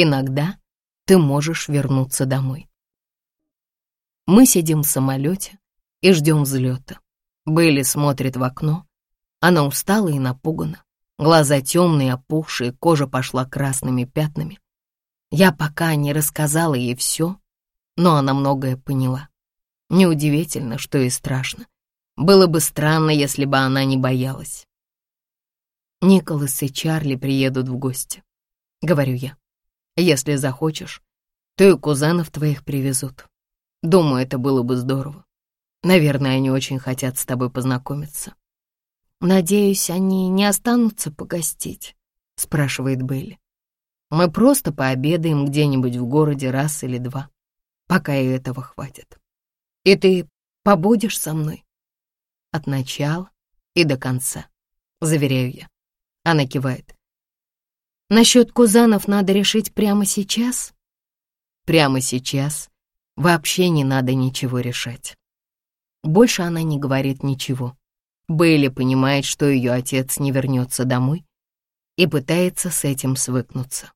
Иногда ты можешь вернуться домой. Мы сидим в самолете и ждем взлета. Белли смотрит в окно. Она устала и напугана. Глаза темные, опухшие, кожа пошла красными пятнами. Я пока не рассказала ей все, но она многое поняла. Неудивительно, что ей страшно. Было бы странно, если бы она не боялась. Николас и Чарли приедут в гости, — говорю я. Если захочешь, то и кузенов твоих привезут. Думаю, это было бы здорово. Наверное, они очень хотят с тобой познакомиться. «Надеюсь, они не останутся погостить?» — спрашивает Белли. «Мы просто пообедаем где-нибудь в городе раз или два, пока и этого хватит. И ты побудешь со мной?» «От начала и до конца», — заверяю я. Она кивает. «Насчет кузанов надо решить прямо сейчас?» «Прямо сейчас вообще не надо ничего решать». Больше она не говорит ничего. Бейли понимает, что ее отец не вернется домой и пытается с этим свыкнуться.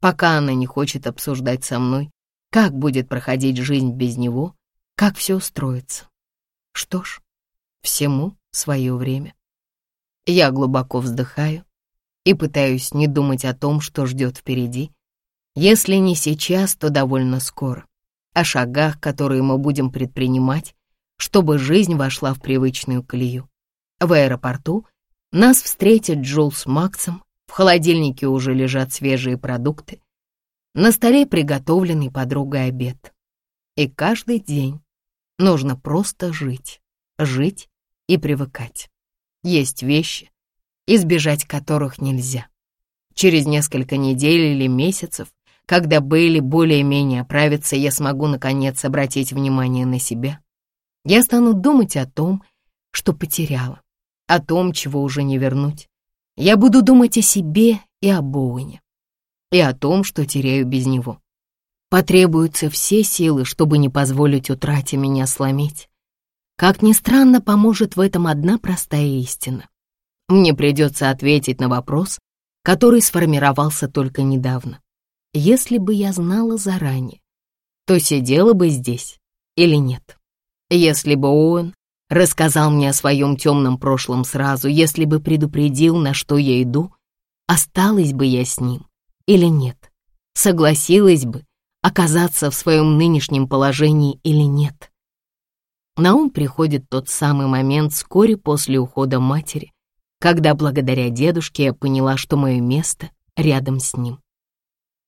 Пока она не хочет обсуждать со мной, как будет проходить жизнь без него, как все устроится. Что ж, всему свое время. Я глубоко вздыхаю и пытаюсь не думать о том, что ждет впереди. Если не сейчас, то довольно скоро. О шагах, которые мы будем предпринимать, чтобы жизнь вошла в привычную колею. В аэропорту нас встретит Джул с Максом, в холодильнике уже лежат свежие продукты, на столе приготовленный подругой обед. И каждый день нужно просто жить, жить и привыкать. Есть вещи, избежать которых нельзя. Через несколько недель или месяцев, когда Бейли более-менее оправится, я смогу наконец обратить внимание на себя я стану думать о том, что потеряла, о том, чего уже не вернуть. Я буду думать о себе и о Боуне, и о том, что теряю без него. Потребуются все силы, чтобы не позволить утрате меня сломить. Как ни странно, поможет в этом одна простая истина. Мне придется ответить на вопрос, который сформировался только недавно. Если бы я знала заранее, то сидела бы здесь или нет. Если бы он рассказал мне о своем темном прошлом сразу, если бы предупредил, на что я иду, осталась бы я с ним или нет, согласилась бы оказаться в своем нынешнем положении или нет. На ум приходит тот самый момент вскоре после ухода матери, когда благодаря дедушке я поняла, что мое место рядом с ним.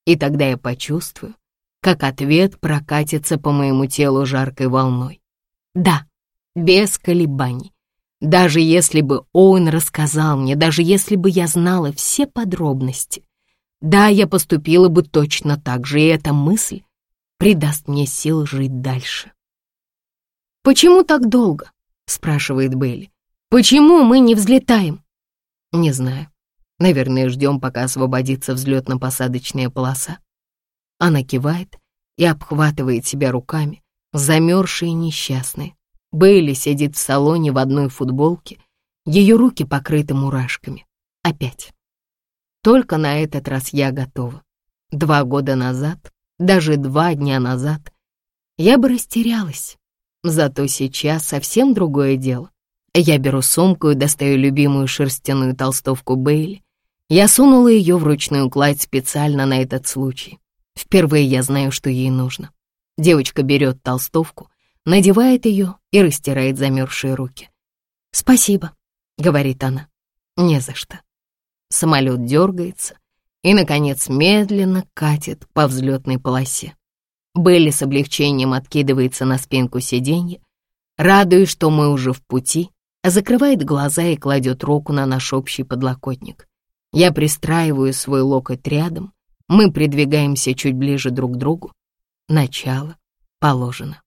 И тогда я почувствую, как ответ прокатится по моему телу жаркой волной. Да, без колебаний. Даже если бы Оуэн рассказал мне, даже если бы я знала все подробности, да, я поступила бы точно так же, и эта мысль придаст мне сил жить дальше. «Почему так долго?» — спрашивает Белли. «Почему мы не взлетаем?» «Не знаю. Наверное, ждем, пока освободится взлетно-посадочная полоса». Она кивает и обхватывает себя руками, замерзшие и несчастные. Бейли сидит в салоне в одной футболке, ее руки покрыты мурашками. Опять. Только на этот раз я готова. Два года назад, даже два дня назад, я бы растерялась. Зато сейчас совсем другое дело. Я беру сумку и достаю любимую шерстяную толстовку Бейли. Я сунула ее в ручную кладь специально на этот случай. Впервые я знаю, что ей нужно. Девочка берет толстовку, надевает ее и растирает замерзшие руки. «Спасибо», — говорит она. «Не за что». Самолет дергается и, наконец, медленно катит по взлетной полосе. Белли с облегчением откидывается на спинку сиденья, радуясь, что мы уже в пути, закрывает глаза и кладет руку на наш общий подлокотник. Я пристраиваю свой локоть рядом, мы придвигаемся чуть ближе друг к другу, Начало положено.